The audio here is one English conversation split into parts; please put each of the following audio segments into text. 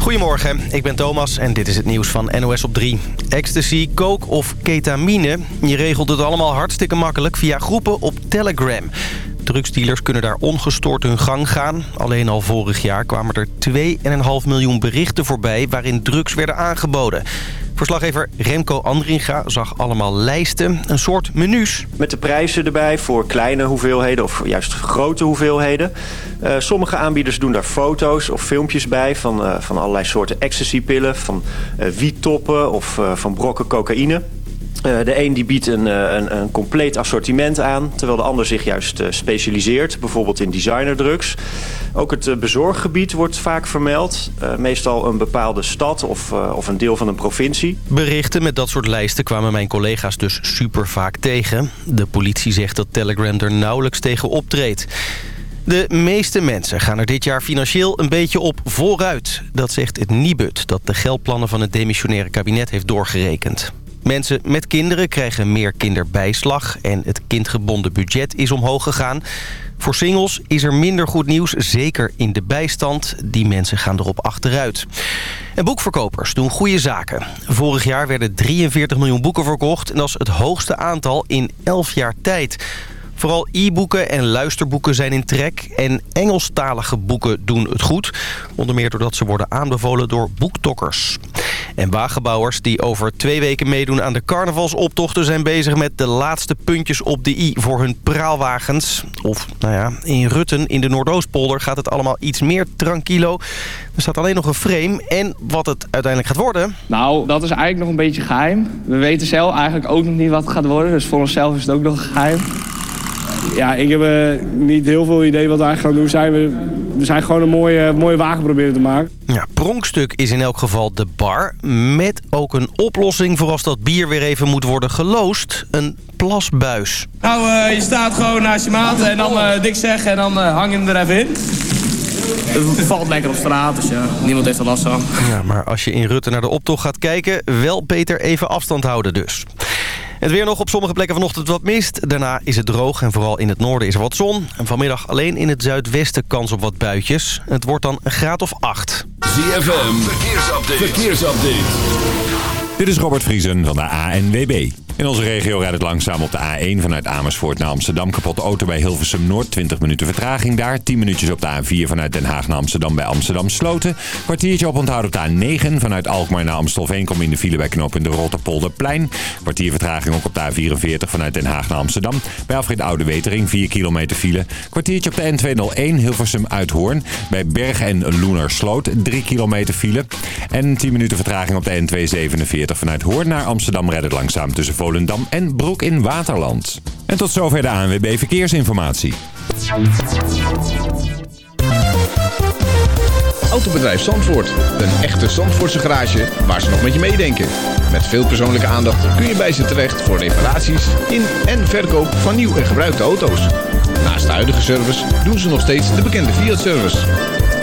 Goedemorgen, ik ben Thomas en dit is het nieuws van NOS op 3. Ecstasy, coke of ketamine. Je regelt het allemaal hartstikke makkelijk via groepen op Telegram. Drugsdealers kunnen daar ongestoord hun gang gaan. Alleen al vorig jaar kwamen er 2,5 miljoen berichten voorbij... waarin drugs werden aangeboden. Verslaggever Remco Andringa zag allemaal lijsten, een soort menus. Met de prijzen erbij voor kleine hoeveelheden of juist grote hoeveelheden. Uh, sommige aanbieders doen daar foto's of filmpjes bij van, uh, van allerlei soorten ecstasypillen, van uh, wiettoppen of van brokken cocaïne. Uh, de een die biedt een, een, een, compleet assortiment aan... terwijl de ander zich juist uh, specialiseert. Bijvoorbeeld in designerdrugs. Ook het bezorggebied wordt vaak vermeld. meestal een bepaalde stad of, of een deel van een provincie. Berichten met dat soort lijsten kwamen mijn collega's dus super vaak tegen. De politie zegt dat Telegram er nauwelijks tegen optreedt. De meeste mensen gaan er dit jaar financieel een beetje op vooruit. Dat zegt het Nibud, dat de geldplannen van het demissionaire kabinet heeft doorgerekend. Mensen met kinderen krijgen meer kinderbijslag en het kindgebonden budget is omhoog gegaan. Voor singles is er minder goed nieuws, zeker in de bijstand. Die mensen gaan erop achteruit. En boekverkopers doen goede zaken. Vorig jaar werden 43 miljoen boeken verkocht en dat is het hoogste aantal in 11 jaar tijd. Vooral e-boeken en luisterboeken zijn in trek. En Engelstalige boeken doen het goed. Onder meer doordat ze worden aanbevolen door boektokkers. En wagenbouwers die over twee weken meedoen aan de carnavalsoptochten... zijn bezig met de laatste puntjes op de i voor hun praalwagens. Of, nou ja, in Rutten in de Noordoostpolder gaat het allemaal iets meer tranquilo. Er staat alleen nog een frame. En wat het uiteindelijk gaat worden... Nou, dat is eigenlijk nog een beetje geheim. We weten zelf eigenlijk ook nog niet wat het gaat worden. Dus voor onszelf is het ook nog geheim. Ja, ik heb uh, niet heel veel idee wat we eigenlijk gaan doen. Zijn we, we zijn gewoon een mooie, mooie wagen proberen te maken. Ja, pronkstuk is in elk geval de bar. Met ook een oplossing voor als dat bier weer even moet worden geloosd. Een plasbuis. Nou, uh, je staat gewoon naast je maat en dan uh, dik zeggen en dan hang je hem er even in. Het valt lekker op straat, dus ja, niemand heeft er last van. Ja, maar als je in Rutte naar de optocht gaat kijken... wel beter even afstand houden dus. Het weer nog op sommige plekken vanochtend wat mist. Daarna is het droog en vooral in het noorden is er wat zon. En vanmiddag alleen in het zuidwesten kans op wat buitjes. Het wordt dan een graad of 8. ZFM, verkeersupdate. verkeersupdate. Dit is Robert Vriesen van de ANWB. In onze regio rijdt het langzaam op de A1 vanuit Amersfoort naar Amsterdam. Kapotte auto bij Hilversum Noord, 20 minuten vertraging daar. 10 minuutjes op de A4 vanuit Den Haag naar Amsterdam bij Amsterdam Sloten. Kwartiertje op onthoud op de A9 vanuit Alkmaar naar Amstelveen. Kom in de file bij knooppunt de Rotterpolderplein. Kwartier vertraging ook op de A44 vanuit Den Haag naar Amsterdam. Bij afrit Oude Wetering, 4 kilometer file. Kwartiertje op de N201 Hilversum Uithoorn. Bij Berg en Loenersloot, 3 kilometer file. En 10 minuten vertraging op de N247 vanuit Hoorn naar Amsterdam. Het langzaam tussen Volendam en Broek in Waterland. En tot zover de ANWB Verkeersinformatie. Autobedrijf Zandvoort. Een echte Zandvoortse garage waar ze nog met je meedenken. Met veel persoonlijke aandacht kun je bij ze terecht voor reparaties in en verkoop van nieuw en gebruikte auto's. Naast de huidige service doen ze nog steeds de bekende Fiat-service.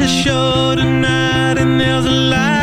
The show tonight and there's a light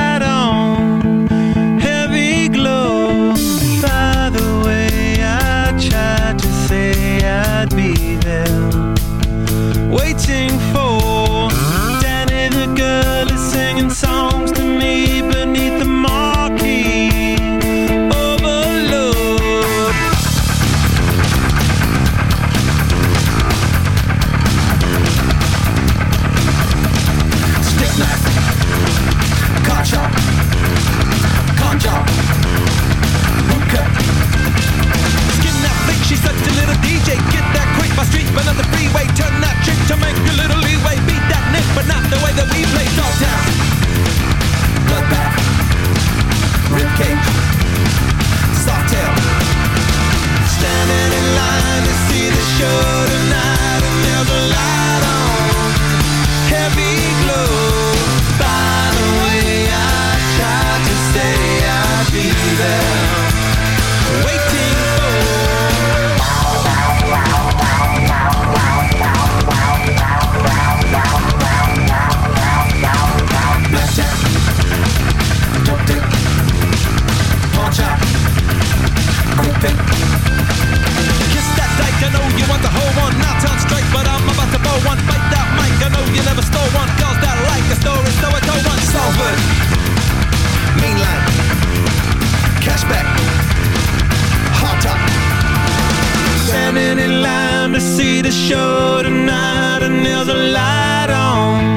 You never stole one. Girls that like the story, so I told one. Salford, mainland, cashback, hot top. Standing in line to see the show tonight, and there's a light on.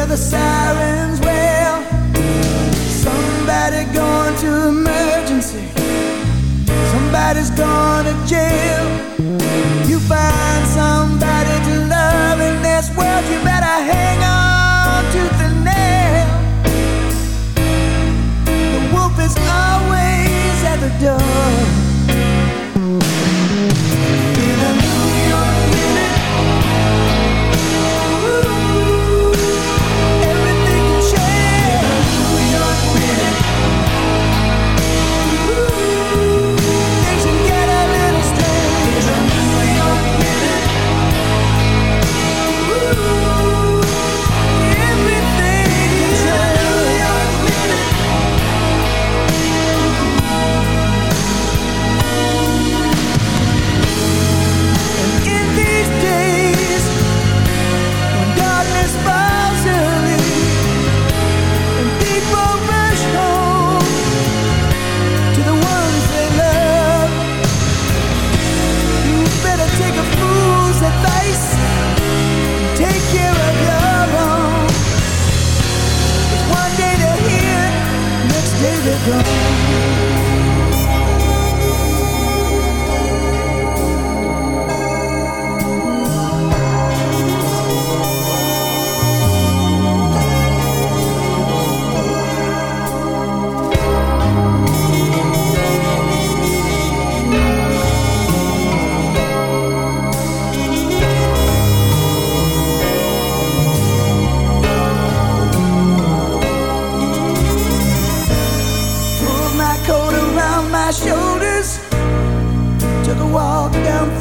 where the sirens wail. Somebody gone to emergency, somebody's gone to jail. You find somebody to love in this world, you better hang on to the nail. The wolf is always at the door.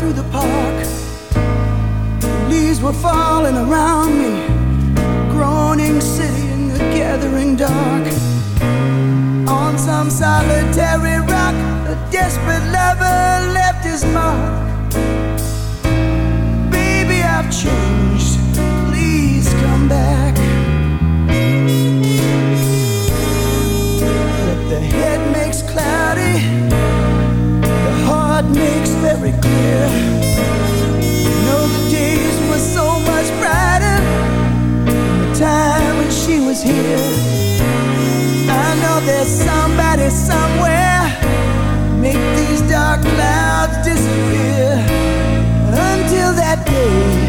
through the park. Leaves were falling around me, groaning city in the gathering dark. On some solitary rock, a desperate lover left his mark. Baby, I've changed. Please come back. What the hell? make these dark that day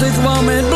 want ik kwam met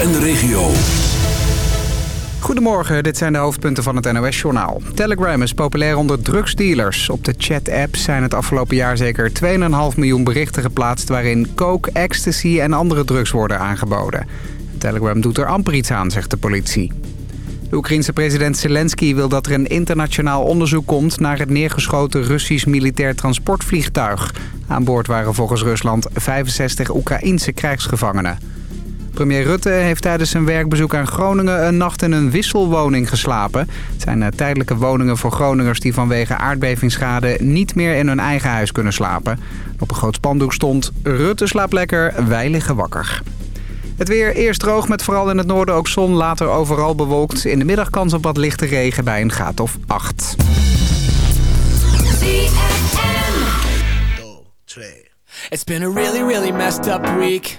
En de regio. Goedemorgen, dit zijn de hoofdpunten van het NOS-journaal. Telegram is populair onder drugsdealers. Op de chat-app zijn het afgelopen jaar zeker 2,5 miljoen berichten geplaatst... waarin coke, ecstasy en andere drugs worden aangeboden. Telegram doet er amper iets aan, zegt de politie. De Oekraïense president Zelensky wil dat er een internationaal onderzoek komt... naar het neergeschoten Russisch militair transportvliegtuig. Aan boord waren volgens Rusland 65 Oekraïense krijgsgevangenen. Premier Rutte heeft tijdens zijn werkbezoek aan Groningen een nacht in een wisselwoning geslapen. Het zijn eh, tijdelijke woningen voor Groningers die vanwege aardbevingsschade niet meer in hun eigen huis kunnen slapen. Op een groot spandoek stond Rutte slaapt lekker, wij liggen wakker. Het weer eerst droog met vooral in het noorden ook zon, later overal bewolkt. In de middag kans op wat lichte regen bij een graad of 8. It's been a really, really messed up week.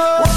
mama.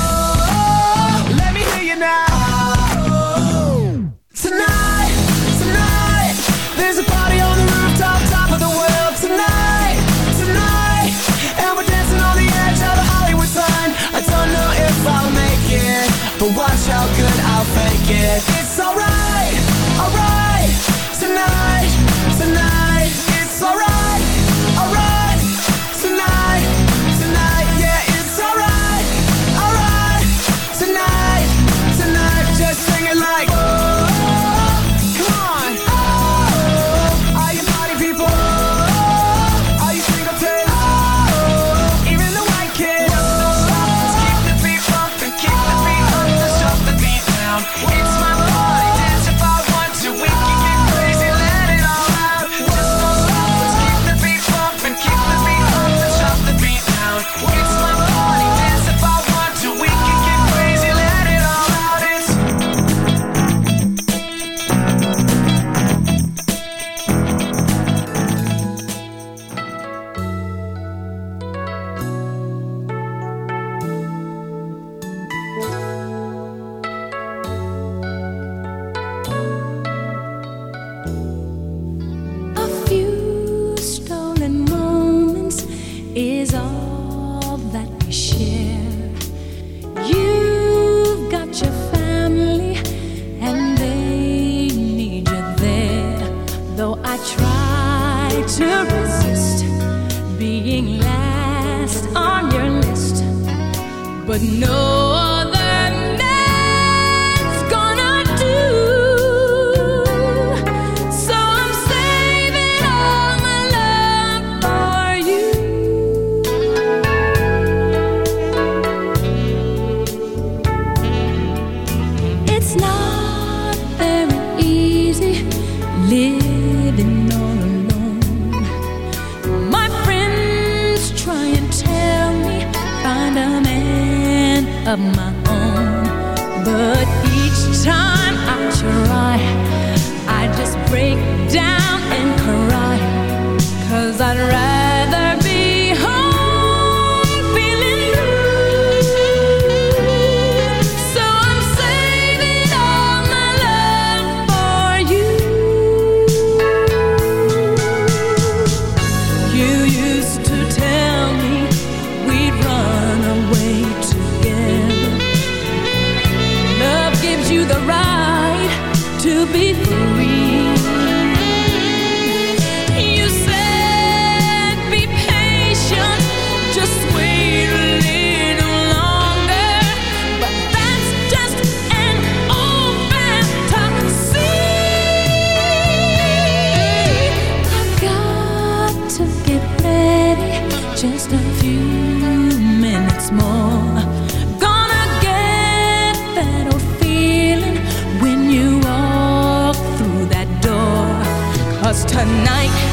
night.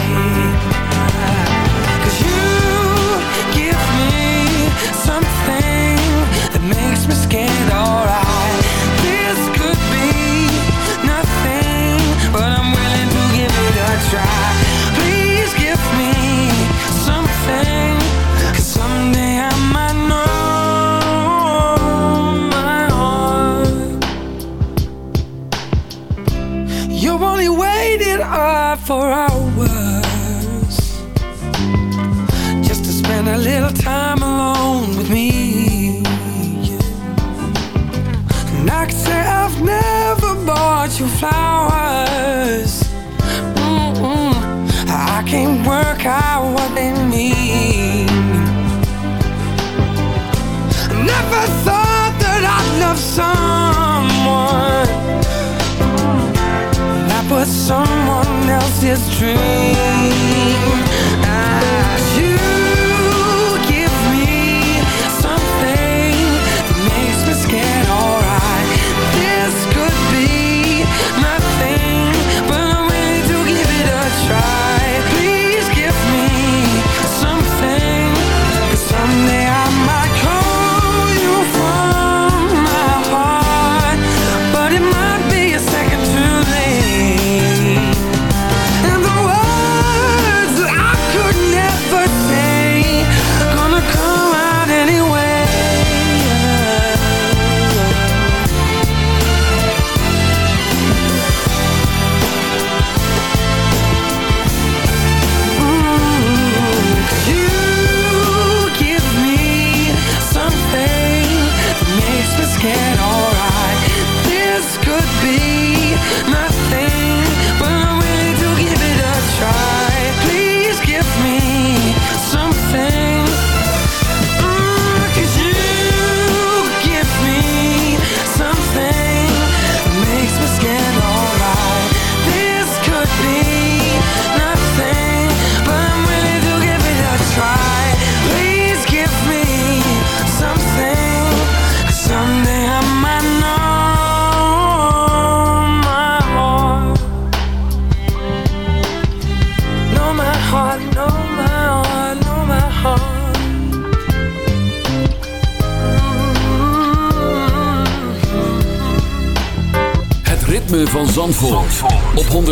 flowers. Mm -mm. I can't work out what they mean. Never thought that I'd love someone that was someone else's dream.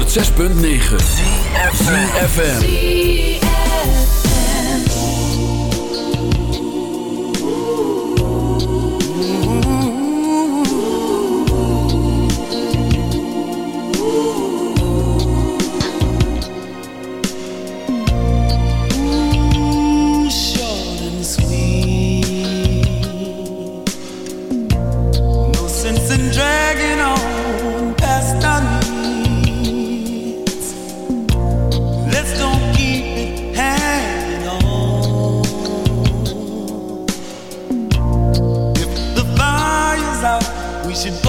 106.9 should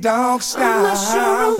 Dog style. I'm not sure